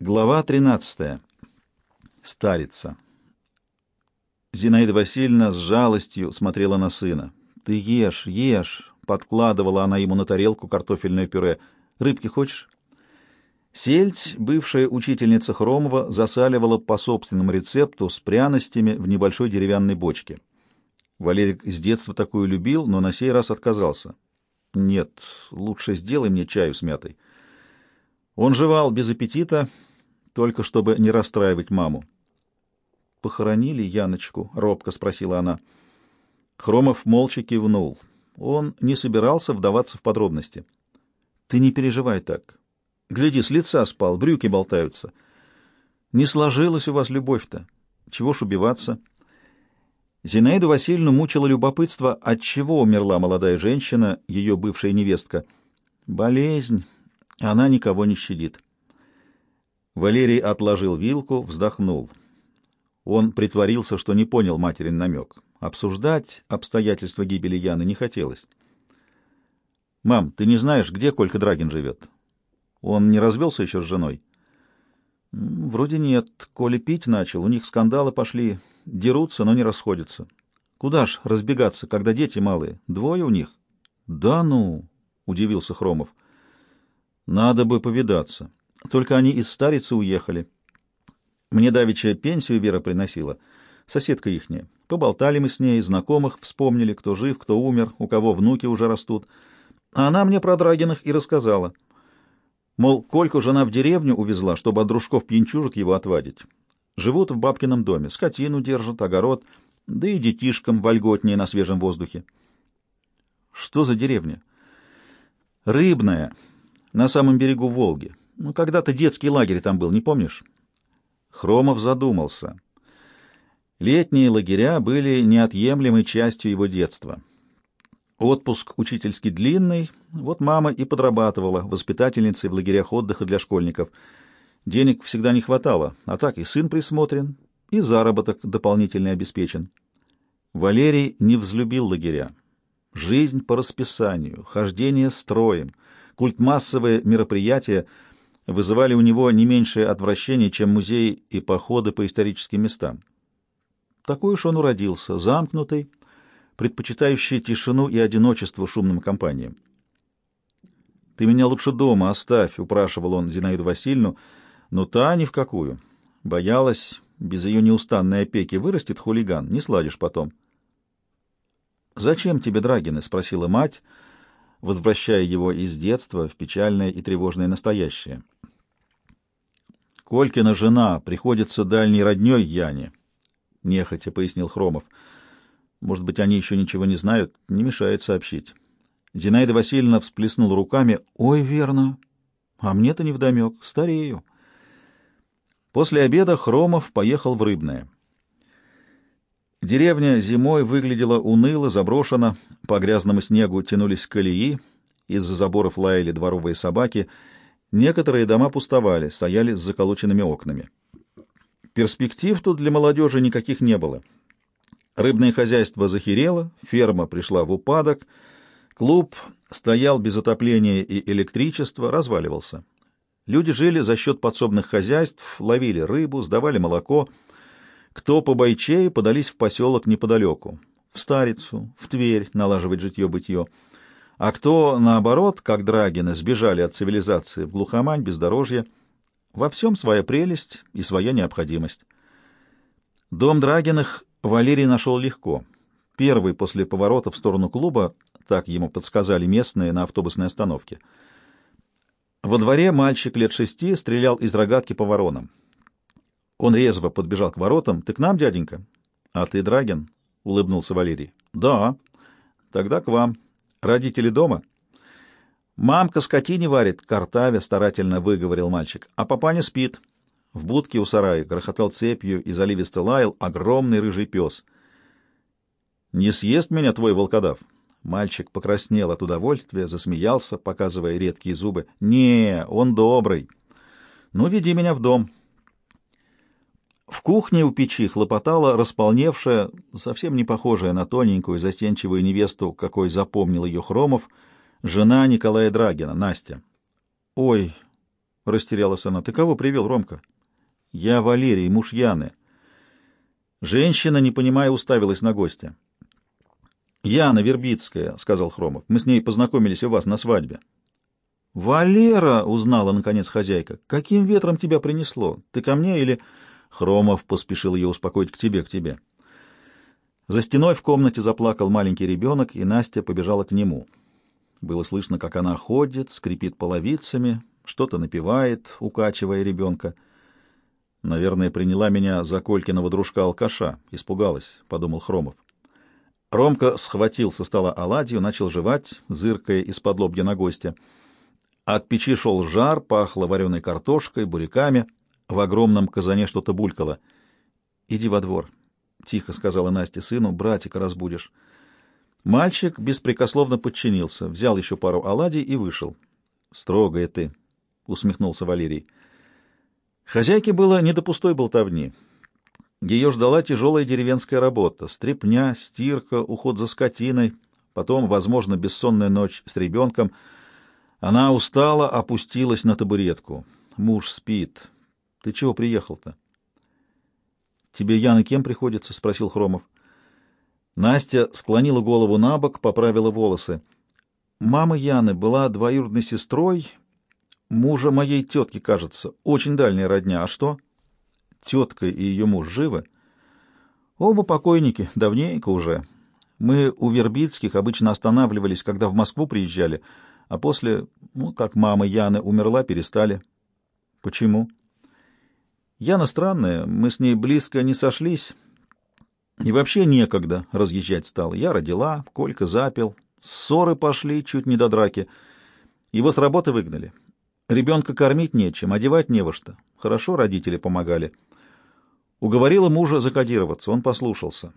Глава 13. Старица. Зинаида Васильевна с жалостью смотрела на сына. «Ты ешь, ешь!» — подкладывала она ему на тарелку картофельное пюре. «Рыбки хочешь?» Сельдь, бывшая учительница Хромова, засаливала по собственному рецепту с пряностями в небольшой деревянной бочке. Валерик с детства такую любил, но на сей раз отказался. «Нет, лучше сделай мне чаю с мятой». Он жевал без аппетита, только чтобы не расстраивать маму. «Похоронили Яночку?» — робко спросила она. Хромов молча кивнул. Он не собирался вдаваться в подробности. «Ты не переживай так. Гляди, с лица спал, брюки болтаются. Не сложилась у вас любовь-то. Чего ж убиваться?» Зинаиду Васильевну мучило любопытство, от чего умерла молодая женщина, ее бывшая невестка. «Болезнь», она никого не щадит. Валерий отложил вилку, вздохнул. Он притворился, что не понял материн намек. Обсуждать обстоятельства гибели Яны не хотелось. «Мам, ты не знаешь, где Колька Драгин живет? Он не развелся еще с женой?» «Вроде нет. Коля пить начал, у них скандалы пошли. Дерутся, но не расходятся. Куда ж разбегаться, когда дети малые? Двое у них?» «Да ну!» — удивился Хромов. Надо бы повидаться. Только они из старицы уехали. Мне давеча пенсию Вера приносила, соседка ихняя. Поболтали мы с ней, знакомых вспомнили, кто жив, кто умер, у кого внуки уже растут. А она мне про Драгиных и рассказала. Мол, Кольку жена в деревню увезла, чтобы от дружков-пьянчужек его отвадить. Живут в бабкином доме, скотину держат, огород, да и детишкам вольготнее на свежем воздухе. Что за деревня? Рыбная на самом берегу Волги. Ну, когда-то детский лагерь там был, не помнишь? Хромов задумался. Летние лагеря были неотъемлемой частью его детства. Отпуск учительский длинный, вот мама и подрабатывала воспитательницей в лагерях отдыха для школьников. Денег всегда не хватало, а так и сын присмотрен, и заработок дополнительный обеспечен. Валерий не взлюбил лагеря. Жизнь по расписанию, хождение строем — Культмассовые мероприятия вызывали у него не меньшее отвращение, чем музеи и походы по историческим местам. Такой уж он уродился, замкнутый, предпочитающий тишину и одиночество шумным компаниям. «Ты меня лучше дома оставь», — упрашивал он Зинаиду Васильевну, но та ни в какую. Боялась, без ее неустанной опеки вырастет хулиган, не сладишь потом. «Зачем тебе Драгины?» — спросила мать, — возвращая его из детства в печальное и тревожное настоящее. «Колькина жена приходится дальней родней Яне», — нехотя пояснил Хромов. «Может быть, они еще ничего не знают, не мешает сообщить». Зинаида Васильевна всплеснула руками. «Ой, верно. А мне-то невдомек. Старею». После обеда Хромов поехал в Рыбное. Деревня зимой выглядела уныло, заброшена, по грязному снегу тянулись колеи, из-за заборов лаяли дворовые собаки, некоторые дома пустовали, стояли с заколоченными окнами. Перспектив тут для молодежи никаких не было. Рыбное хозяйство захерело, ферма пришла в упадок, клуб стоял без отопления и электричества, разваливался. Люди жили за счет подсобных хозяйств, ловили рыбу, сдавали молоко — кто по бойчее подались в поселок неподалеку, в Старицу, в Тверь налаживать житье-бытье, а кто, наоборот, как Драгины, сбежали от цивилизации в глухомань, бездорожье, во всем своя прелесть и своя необходимость. Дом Драгиных Валерий нашел легко. Первый после поворота в сторону клуба, так ему подсказали местные на автобусной остановке. Во дворе мальчик лет шести стрелял из рогатки по воронам. Он резво подбежал к воротам. «Ты к нам, дяденька?» «А ты Драгин?» — улыбнулся Валерий. «Да». «Тогда к вам. Родители дома?» «Мамка скотине варит, картавя», — старательно выговорил мальчик. «А папа не спит». В будке у сарая грохотал цепью и заливисто лаял огромный рыжий пес. «Не съест меня твой волкодав?» Мальчик покраснел от удовольствия, засмеялся, показывая редкие зубы. «Не, он добрый. Ну, веди меня в дом». В кухне у печи хлопотала располневшая, совсем не похожая на тоненькую, застенчивую невесту, какой запомнил ее Хромов, жена Николая Драгина, Настя. «Ой, — растерялась она. — Ты кого привел, Ромка? — Я Валерий, муж Яны. Женщина, не понимая, уставилась на гостя. — Яна Вербицкая, — сказал Хромов. — Мы с ней познакомились у вас на свадьбе. — Валера, — узнала, наконец, хозяйка, — каким ветром тебя принесло? Ты ко мне или... Хромов поспешил ее успокоить к тебе, к тебе. За стеной в комнате заплакал маленький ребенок, и Настя побежала к нему. Было слышно, как она ходит, скрипит половицами, что-то напевает, укачивая ребенка. Наверное, приняла меня за Колькиного дружка-алкаша. Испугалась, — подумал Хромов. Ромка схватил со стола оладью, начал жевать, зыркая из-под лобья на гостя. От печи шел жар, пахло вареной картошкой, буряками. В огромном казане что-то булькало. — Иди во двор, — тихо сказала Настя сыну, — братика разбудишь. Мальчик беспрекословно подчинился, взял еще пару оладий и вышел. — Строгая ты, — усмехнулся Валерий. Хозяйке было не до пустой болтовни. Ее ждала тяжелая деревенская работа — стрепня, стирка, уход за скотиной, потом, возможно, бессонная ночь с ребенком. Она устала, опустилась на табуретку. Муж спит. Ты чего приехал-то? — Тебе, Яна, кем приходится? — спросил Хромов. Настя склонила голову на бок, поправила волосы. Мама Яны была двоюродной сестрой мужа моей тетки, кажется. Очень дальняя родня. А что? Тетка и ее муж живы? Оба покойники, давненько уже. Мы у Вербицких обычно останавливались, когда в Москву приезжали, а после, ну, как мама Яны умерла, перестали. Почему? Яна странная, мы с ней близко не сошлись. И вообще некогда разъезжать стал. Я родила, Колька запил, ссоры пошли чуть не до драки. Его с работы выгнали. Ребенка кормить нечем, одевать не во что. Хорошо родители помогали. Уговорила мужа закодироваться, он послушался.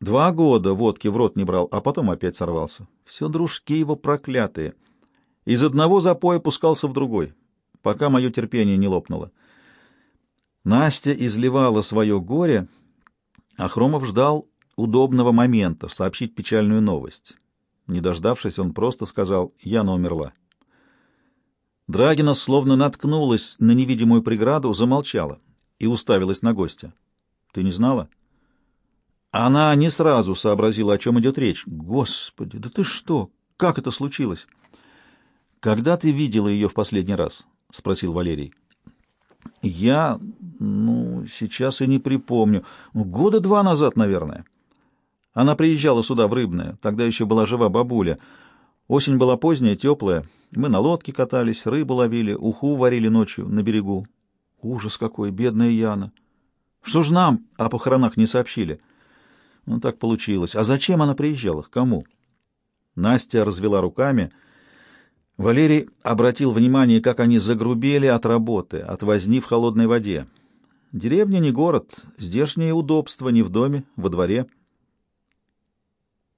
Два года водки в рот не брал, а потом опять сорвался. Все дружки его проклятые. Из одного запоя пускался в другой, пока мое терпение не лопнуло. Настя изливала свое горе, а Хромов ждал удобного момента сообщить печальную новость. Не дождавшись, он просто сказал «Яна умерла». Драгина словно наткнулась на невидимую преграду, замолчала и уставилась на гостя. «Ты не знала?» Она не сразу сообразила, о чем идет речь. «Господи, да ты что? Как это случилось?» «Когда ты видела ее в последний раз?» — спросил Валерий. «Я... ну, сейчас и не припомню. Года два назад, наверное. Она приезжала сюда, в Рыбное. Тогда еще была жива бабуля. Осень была поздняя, теплая. Мы на лодке катались, рыбу ловили, уху варили ночью на берегу. Ужас какой, бедная Яна! Что ж нам о похоронах не сообщили? Ну, так получилось. А зачем она приезжала? К кому? Настя развела руками. Валерий обратил внимание, как они загрубели от работы, от возни в холодной воде. Деревня не город, здешнее удобство не в доме, во дворе.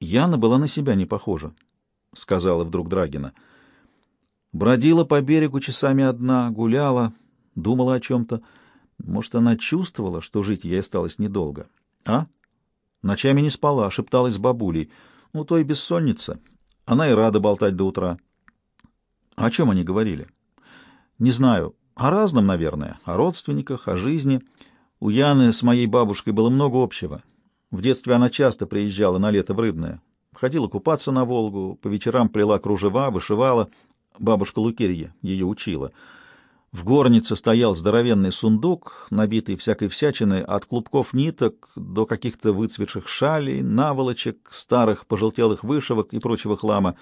Яна была на себя не похожа, — сказала вдруг Драгина. — Бродила по берегу часами одна, гуляла, думала о чем-то. Может, она чувствовала, что жить ей осталось недолго. А? Ночами не спала, шепталась с бабулей. Ну, то и бессонница. Она и рада болтать до утра. О чем они говорили? Не знаю. О разном, наверное. О родственниках, о жизни. У Яны с моей бабушкой было много общего. В детстве она часто приезжала на лето в Рыбное. Ходила купаться на Волгу, по вечерам плела кружева, вышивала, Бабушка Лукерья ее учила. В горнице стоял здоровенный сундук, набитый всякой всячиной, от клубков ниток до каких-то выцветших шалей, наволочек, старых пожелтелых вышивок и прочего хлама.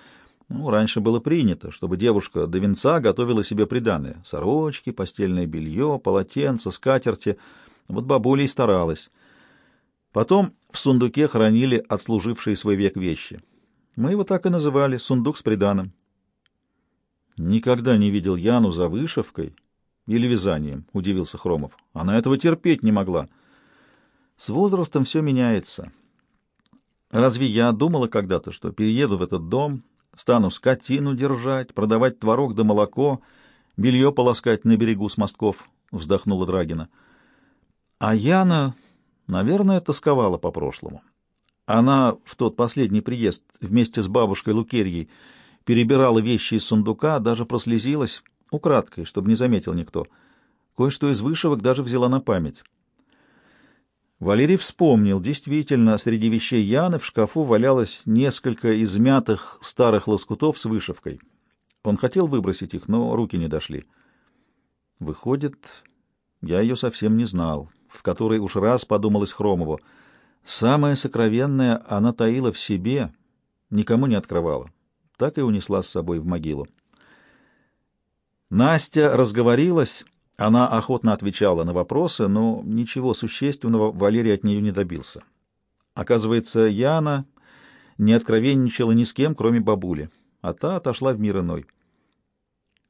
Ну, раньше было принято, чтобы девушка до венца готовила себе приданое — сорочки, постельное белье, полотенца, скатерти. Вот бабуля и старалась. Потом в сундуке хранили отслужившие свой век вещи. Мы его так и называли — сундук с приданым. Никогда не видел Яну за вышивкой или вязанием, — удивился Хромов. Она этого терпеть не могла. С возрастом все меняется. Разве я думала когда-то, что перееду в этот дом, стану скотину держать, продавать творог да молоко, белье полоскать на берегу с мостков? — вздохнула Драгина. А Яна, наверное, тосковала по прошлому. Она в тот последний приезд вместе с бабушкой Лукерьей перебирала вещи из сундука, даже прослезилась. украдкой, чтобы не заметил никто. Кое-что из вышивок даже взяла на память. Валерий вспомнил, действительно, среди вещей Яны в шкафу валялось несколько измятых старых лоскутов с вышивкой. Он хотел выбросить их, но руки не дошли. Выходит, я ее совсем не знал, в который уж раз подумалось Хромову. Самое сокровенное она таила в себе, никому не открывала. Так и унесла с собой в могилу. Настя разговорилась, она охотно отвечала на вопросы, но ничего существенного Валерий от нее не добился. Оказывается, Яна не откровенничала ни с кем, кроме бабули, а та отошла в мир иной.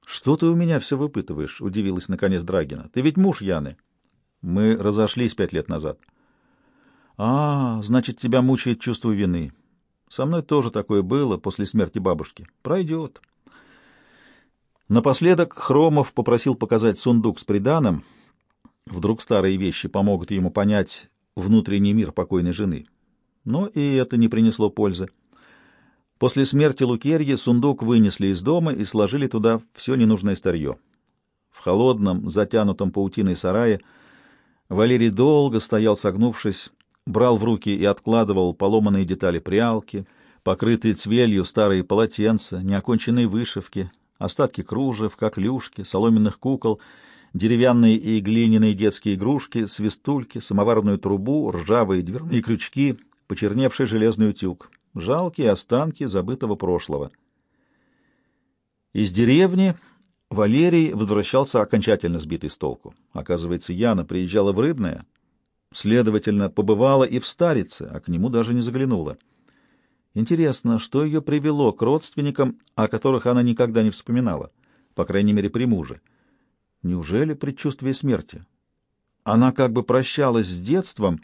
«Что ты у меня все выпытываешь?» — удивилась наконец Драгина. «Ты ведь муж Яны». «Мы разошлись пять лет назад». «А, значит, тебя мучает чувство вины. Со мной тоже такое было после смерти бабушки. Пройдет». Напоследок Хромов попросил показать сундук с приданым. Вдруг старые вещи помогут ему понять внутренний мир покойной жены. Но и это не принесло пользы. После смерти Лукерьи сундук вынесли из дома и сложили туда все ненужное старье. В холодном, затянутом паутиной сарае Валерий долго стоял, согнувшись, брал в руки и откладывал поломанные детали прялки, покрытые цвелью старые полотенца, неоконченные вышивки, остатки кружев, коклюшки, соломенных кукол, деревянные и глиняные детские игрушки, свистульки, самоварную трубу, ржавые дверные крючки, почерневший железный утюг. Жалкие останки забытого прошлого. Из деревни Валерий возвращался окончательно сбитый с толку. Оказывается, Яна приезжала в Рыбное, следовательно, побывала и в Старице, а к нему даже не заглянула. Интересно, что ее привело к родственникам, о которых она никогда не вспоминала, по крайней мере, при муже. Неужели предчувствие смерти? Она как бы прощалась с детством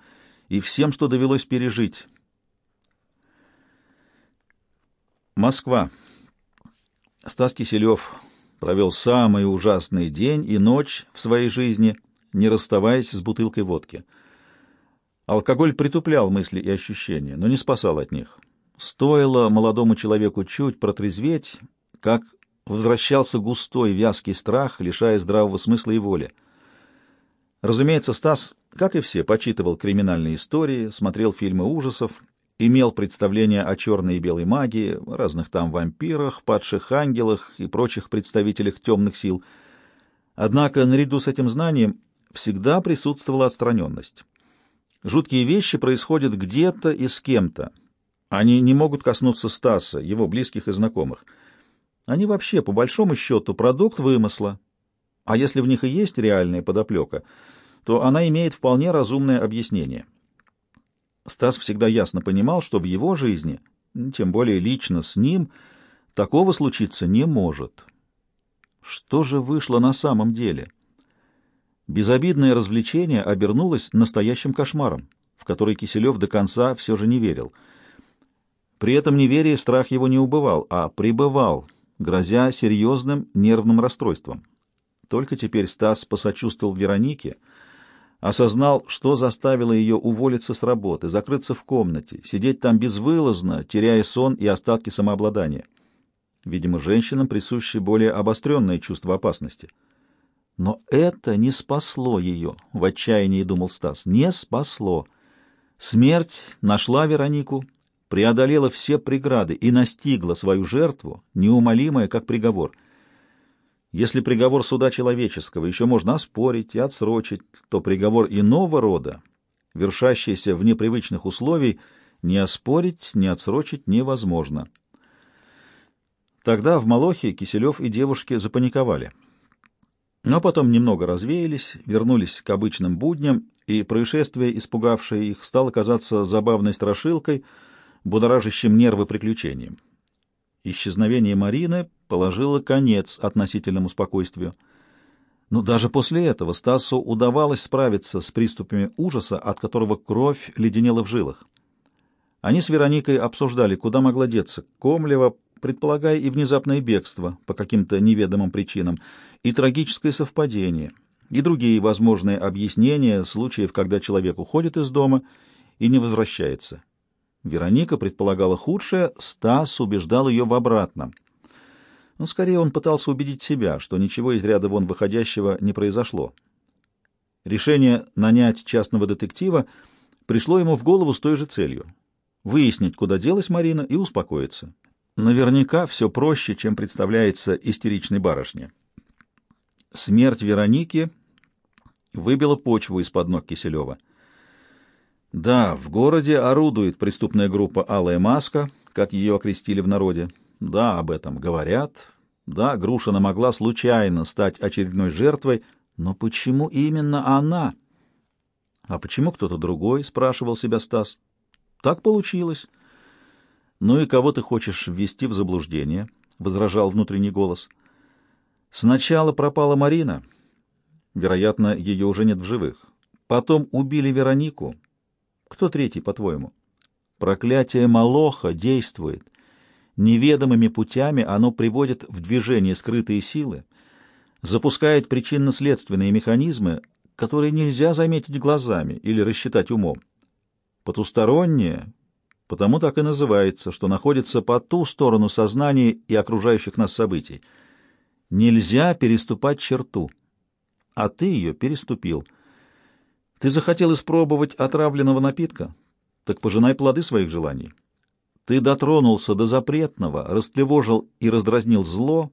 и всем, что довелось пережить. Москва. Стас Киселев провел самый ужасный день и ночь в своей жизни, не расставаясь с бутылкой водки. Алкоголь притуплял мысли и ощущения, но не спасал от них. Стоило молодому человеку чуть протрезветь, как возвращался густой вязкий страх, лишая здравого смысла и воли. Разумеется, Стас, как и все, почитывал криминальные истории, смотрел фильмы ужасов, имел представление о черной и белой магии, разных там вампирах, падших ангелах и прочих представителях темных сил. Однако наряду с этим знанием всегда присутствовала отстраненность. Жуткие вещи происходят где-то и с кем-то, они не могут коснуться Стаса, его близких и знакомых. Они вообще, по большому счету, продукт вымысла. А если в них и есть реальная подоплека, то она имеет вполне разумное объяснение. Стас всегда ясно понимал, что в его жизни, тем более лично с ним, такого случиться не может. Что же вышло на самом деле? Безобидное развлечение обернулось настоящим кошмаром, в который Киселев до конца все же не верил — при этом неверие страх его не убывал, а пребывал, грозя серьезным нервным расстройством. Только теперь Стас посочувствовал Веронике, осознал, что заставило ее уволиться с работы, закрыться в комнате, сидеть там безвылазно, теряя сон и остатки самообладания. Видимо, женщинам присуще более обостренное чувство опасности. Но это не спасло ее, в отчаянии думал Стас, не спасло. Смерть нашла Веронику преодолела все преграды и настигла свою жертву, неумолимая, как приговор. Если приговор суда человеческого еще можно оспорить и отсрочить, то приговор иного рода, вершащийся в непривычных условиях, ни оспорить, ни отсрочить невозможно. Тогда в Молохе Киселев и девушки запаниковали. Но потом немного развеялись, вернулись к обычным будням, и происшествие, испугавшее их, стало казаться забавной страшилкой — будоражащим нервы приключением. Исчезновение Марины положило конец относительному спокойствию. Но даже после этого Стасу удавалось справиться с приступами ужаса, от которого кровь леденела в жилах. Они с Вероникой обсуждали, куда могла деться Комлева, предполагая и внезапное бегство по каким-то неведомым причинам, и трагическое совпадение, и другие возможные объяснения случаев, когда человек уходит из дома и не возвращается. Вероника предполагала худшее, Стас убеждал ее в обратном. Но скорее он пытался убедить себя, что ничего из ряда вон выходящего не произошло. Решение нанять частного детектива пришло ему в голову с той же целью — выяснить, куда делась Марина, и успокоиться. Наверняка все проще, чем представляется истеричной барышне. Смерть Вероники выбила почву из-под ног Киселева. Да, в городе орудует преступная группа «Алая маска», как ее окрестили в народе. Да, об этом говорят. Да, Грушина могла случайно стать очередной жертвой, но почему именно она? А почему кто-то другой, спрашивал себя Стас. Так получилось. Ну и кого ты хочешь ввести в заблуждение? возражал внутренний голос. Сначала пропала Марина. Вероятно, ее уже нет в живых. Потом убили Веронику. Кто третий, по-твоему? Проклятие Молоха действует. Неведомыми путями оно приводит в движение скрытые силы, запускает причинно-следственные механизмы, которые нельзя заметить глазами или рассчитать умом. Потустороннее, потому так и называется, что находится по ту сторону сознания и окружающих нас событий. Нельзя переступать черту, а ты ее переступил. Ты захотел испробовать отравленного напитка? Так пожинай плоды своих желаний. Ты дотронулся до запретного, растревожил и раздразнил зло,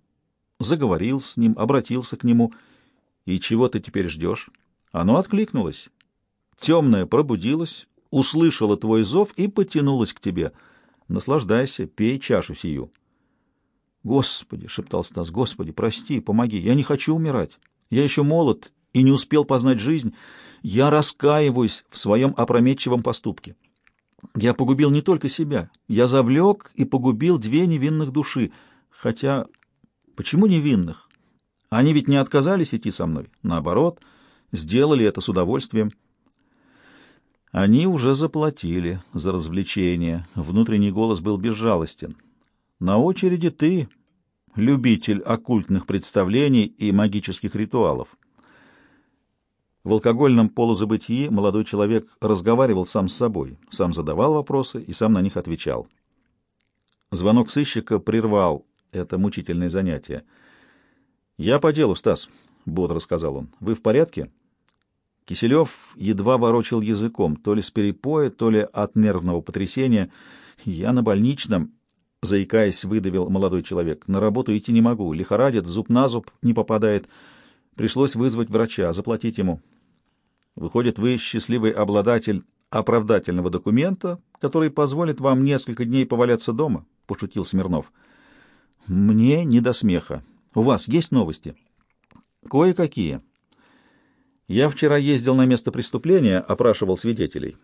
заговорил с ним, обратился к нему. И чего ты теперь ждешь? Оно откликнулось. Темное пробудилось, услышало твой зов и потянулось к тебе. Наслаждайся, пей чашу сию. «Господи!» — шептал Стас. «Господи, прости, помоги! Я не хочу умирать! Я еще молод и не успел познать жизнь. Я раскаиваюсь в своем опрометчивом поступке. Я погубил не только себя. Я завлек и погубил две невинных души. Хотя, почему невинных? Они ведь не отказались идти со мной. Наоборот, сделали это с удовольствием. Они уже заплатили за развлечение. Внутренний голос был безжалостен. На очереди ты, любитель оккультных представлений и магических ритуалов. В алкогольном полузабытии молодой человек разговаривал сам с собой, сам задавал вопросы и сам на них отвечал. Звонок сыщика прервал это мучительное занятие. «Я по делу, Стас», — бодро сказал он. «Вы в порядке?» Киселев едва ворочил языком, то ли с перепоя, то ли от нервного потрясения. «Я на больничном», — заикаясь, выдавил молодой человек. «На работу идти не могу. Лихорадит, зуб на зуб не попадает. Пришлось вызвать врача, заплатить ему. Выходит, вы счастливый обладатель оправдательного документа, который позволит вам несколько дней поваляться дома, — пошутил Смирнов. — Мне не до смеха. У вас есть новости? — Кое-какие. Я вчера ездил на место преступления, опрашивал свидетелей.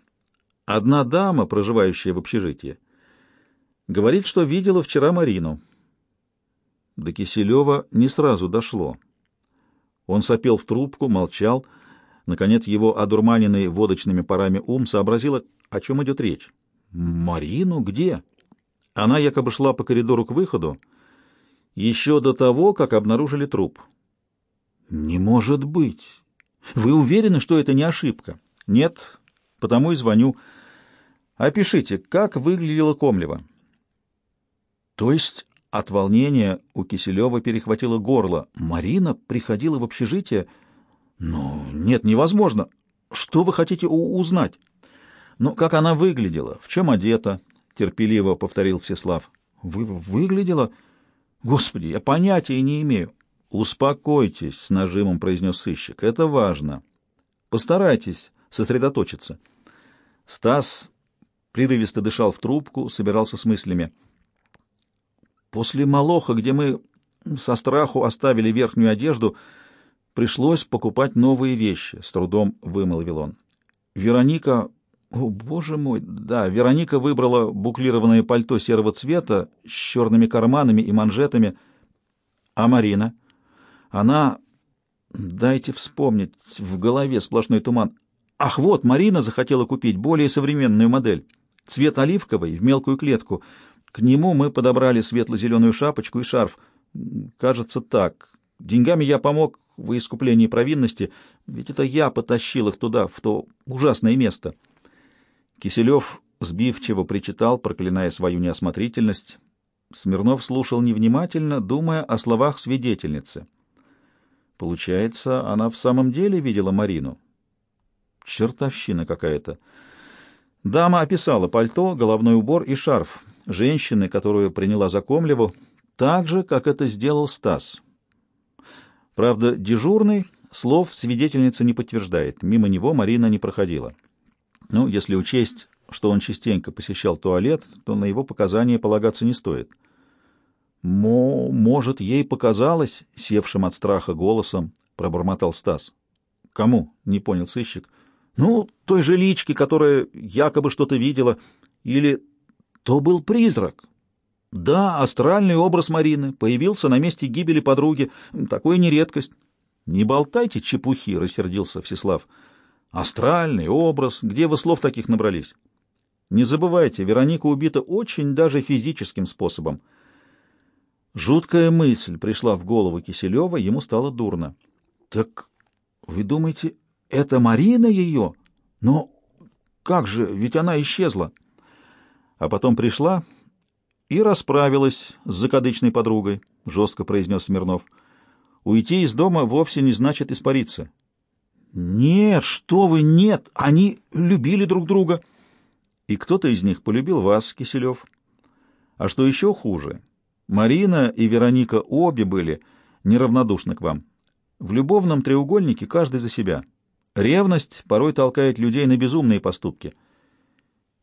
Одна дама, проживающая в общежитии, говорит, что видела вчера Марину. До Киселева не сразу дошло. Он сопел в трубку, молчал. Наконец его одурманенный водочными парами ум сообразил, о чем идет речь. «Марину? Где?» Она якобы шла по коридору к выходу еще до того, как обнаружили труп. «Не может быть! Вы уверены, что это не ошибка?» «Нет, потому и звоню. Опишите, как выглядела Комлева?» «То есть от волнения у Киселева перехватило горло. Марина приходила в общежитие. Ну, нет, невозможно. Что вы хотите узнать? Ну, как она выглядела? В чем одета? Терпеливо повторил Всеслав. Вы выглядела? Господи, я понятия не имею. Успокойтесь, с нажимом произнес сыщик. Это важно. Постарайтесь сосредоточиться. Стас прерывисто дышал в трубку, собирался с мыслями. После Молоха, где мы со страху оставили верхнюю одежду, пришлось покупать новые вещи, — с трудом вымолвил он. Вероника... О, боже мой! Да, Вероника выбрала буклированное пальто серого цвета с черными карманами и манжетами. А Марина? Она... Дайте вспомнить. В голове сплошной туман. Ах, вот, Марина захотела купить более современную модель. Цвет оливковый, в мелкую клетку — к нему мы подобрали светло-зеленую шапочку и шарф. Кажется, так. Деньгами я помог в искуплении провинности, ведь это я потащил их туда, в то ужасное место. Киселев сбивчиво причитал, проклиная свою неосмотрительность. Смирнов слушал невнимательно, думая о словах свидетельницы. Получается, она в самом деле видела Марину. Чертовщина какая-то. Дама описала пальто, головной убор и шарф женщины, которую приняла за Комлеву, так же, как это сделал Стас. Правда, дежурный слов свидетельница не подтверждает. Мимо него Марина не проходила. Ну, если учесть, что он частенько посещал туалет, то на его показания полагаться не стоит. «Мо, может, ей показалось?» — севшим от страха голосом пробормотал Стас. «Кому?» — не понял сыщик. «Ну, той же лички, которая якобы что-то видела. Или то был призрак. Да, астральный образ Марины появился на месте гибели подруги. Такое не редкость». «Не болтайте чепухи», — рассердился Всеслав. «Астральный образ. Где вы слов таких набрались?» «Не забывайте, Вероника убита очень даже физическим способом». Жуткая мысль пришла в голову Киселева, ему стало дурно. «Так вы думаете, это Марина ее? Но как же, ведь она исчезла!» А потом пришла и расправилась с закадычной подругой, — жестко произнес Смирнов. «Уйти из дома вовсе не значит испариться». «Нет, что вы, нет! Они любили друг друга!» «И кто-то из них полюбил вас, Киселев. А что еще хуже, Марина и Вероника обе были неравнодушны к вам. В любовном треугольнике каждый за себя. Ревность порой толкает людей на безумные поступки.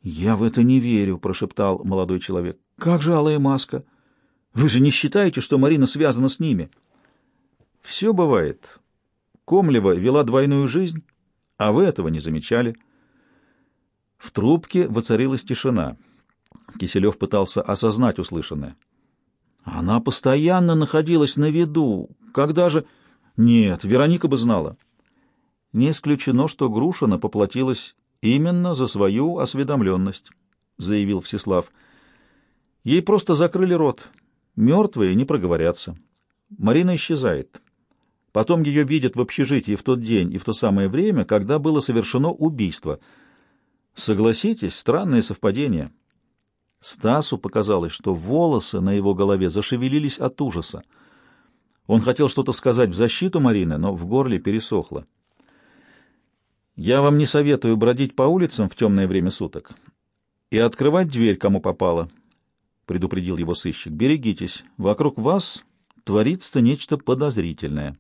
«Я в это не верю», — прошептал молодой человек. «Как же алая маска? Вы же не считаете, что Марина связана с ними?» «Все бывает. Комлева вела двойную жизнь, а вы этого не замечали». В трубке воцарилась тишина. Киселев пытался осознать услышанное. Она постоянно находилась на виду. Когда же... Нет, Вероника бы знала. Не исключено, что Грушина поплатилась именно за свою осведомленность, заявил Всеслав. Ей просто закрыли рот. Мертвые не проговорятся. Марина исчезает. Потом ее видят в общежитии в тот день и в то самое время, когда было совершено убийство. Согласитесь, странное совпадение. Стасу показалось, что волосы на его голове зашевелились от ужаса. Он хотел что-то сказать в защиту Марины, но в горле пересохло. «Я вам не советую бродить по улицам в темное время суток и открывать дверь, кому попало», — предупредил его сыщик. «Берегитесь, вокруг вас творится нечто подозрительное».